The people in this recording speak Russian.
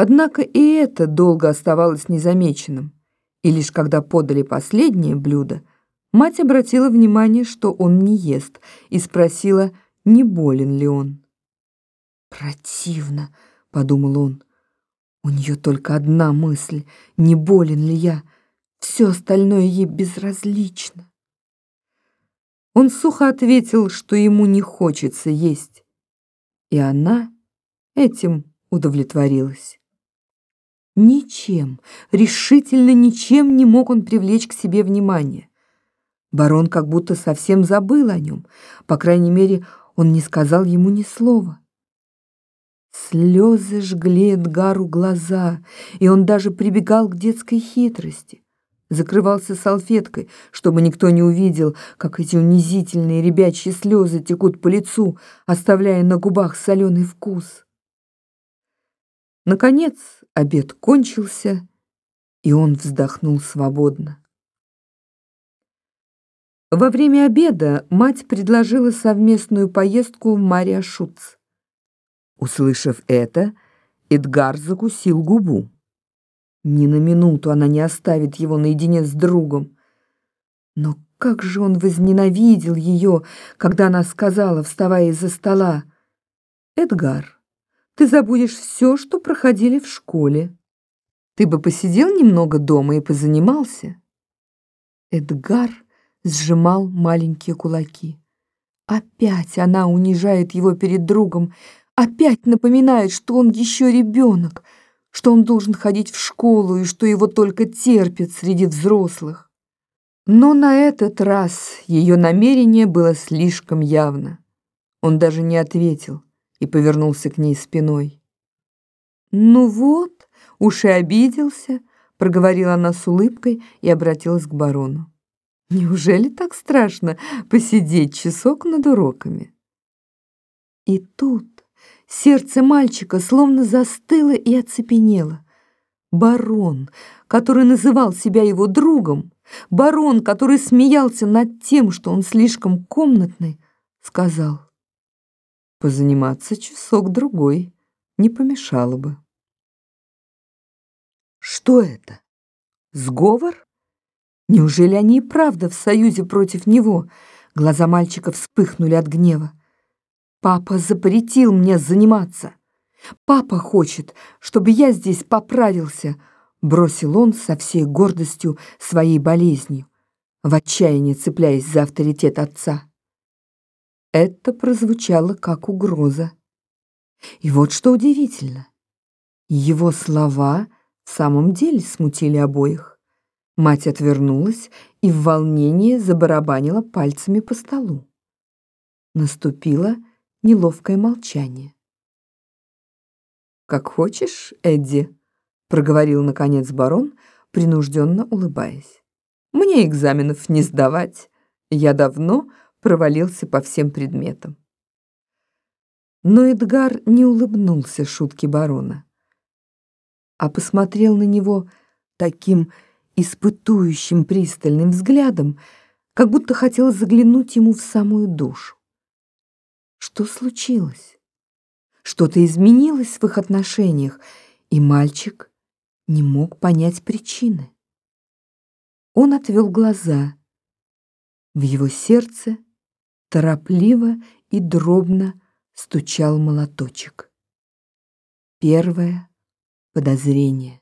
Однако и это долго оставалось незамеченным, и лишь когда подали последнее блюдо, мать обратила внимание, что он не ест, и спросила, не болен ли он. «Противно», — подумал он, — «у нее только одна мысль, не болен ли я, все остальное ей безразлично». Он сухо ответил, что ему не хочется есть, и она этим удовлетворилась. Ничем, решительно ничем не мог он привлечь к себе внимание. Барон как будто совсем забыл о нем, по крайней мере, он не сказал ему ни слова. Слезы жгли Эдгару глаза, и он даже прибегал к детской хитрости. Закрывался салфеткой, чтобы никто не увидел, как эти унизительные ребячьи слезы текут по лицу, оставляя на губах соленый вкус. Наконец обед кончился, и он вздохнул свободно. Во время обеда мать предложила совместную поездку в Мария Шуц. Услышав это, Эдгар закусил губу. Ни на минуту она не оставит его наедине с другом. Но как же он возненавидел ее, когда она сказала, вставая из-за стола, «Эдгар, ты забудешь все, что проходили в школе. Ты бы посидел немного дома и позанимался. Эдгар сжимал маленькие кулаки. Опять она унижает его перед другом, опять напоминает, что он еще ребенок, что он должен ходить в школу и что его только терпят среди взрослых. Но на этот раз ее намерение было слишком явно. Он даже не ответил и повернулся к ней спиной. «Ну вот, уж и обиделся», — проговорила она с улыбкой и обратилась к барону. «Неужели так страшно посидеть часок над уроками?» И тут сердце мальчика словно застыло и оцепенело. Барон, который называл себя его другом, барон, который смеялся над тем, что он слишком комнатный, сказал Позаниматься часок-другой не помешало бы. Что это? Сговор? Неужели они и правда в союзе против него? Глаза мальчика вспыхнули от гнева. Папа запретил мне заниматься. Папа хочет, чтобы я здесь поправился, бросил он со всей гордостью своей болезнью, в отчаянии цепляясь за авторитет отца. Это прозвучало как угроза. И вот что удивительно. Его слова в самом деле смутили обоих. Мать отвернулась и в волнении забарабанила пальцами по столу. Наступило неловкое молчание. «Как хочешь, Эдди», — проговорил, наконец, барон, принужденно улыбаясь. «Мне экзаменов не сдавать. Я давно провалился по всем предметам. Но Эдгар не улыбнулся шутке барона, а посмотрел на него таким испытующим пристальным взглядом, как будто хотел заглянуть ему в самую душу. Что случилось? Что-то изменилось в их отношениях, и мальчик не мог понять причины. Он отвел глаза. В его сердце торопливо и дробно стучал молоточек. Первое подозрение.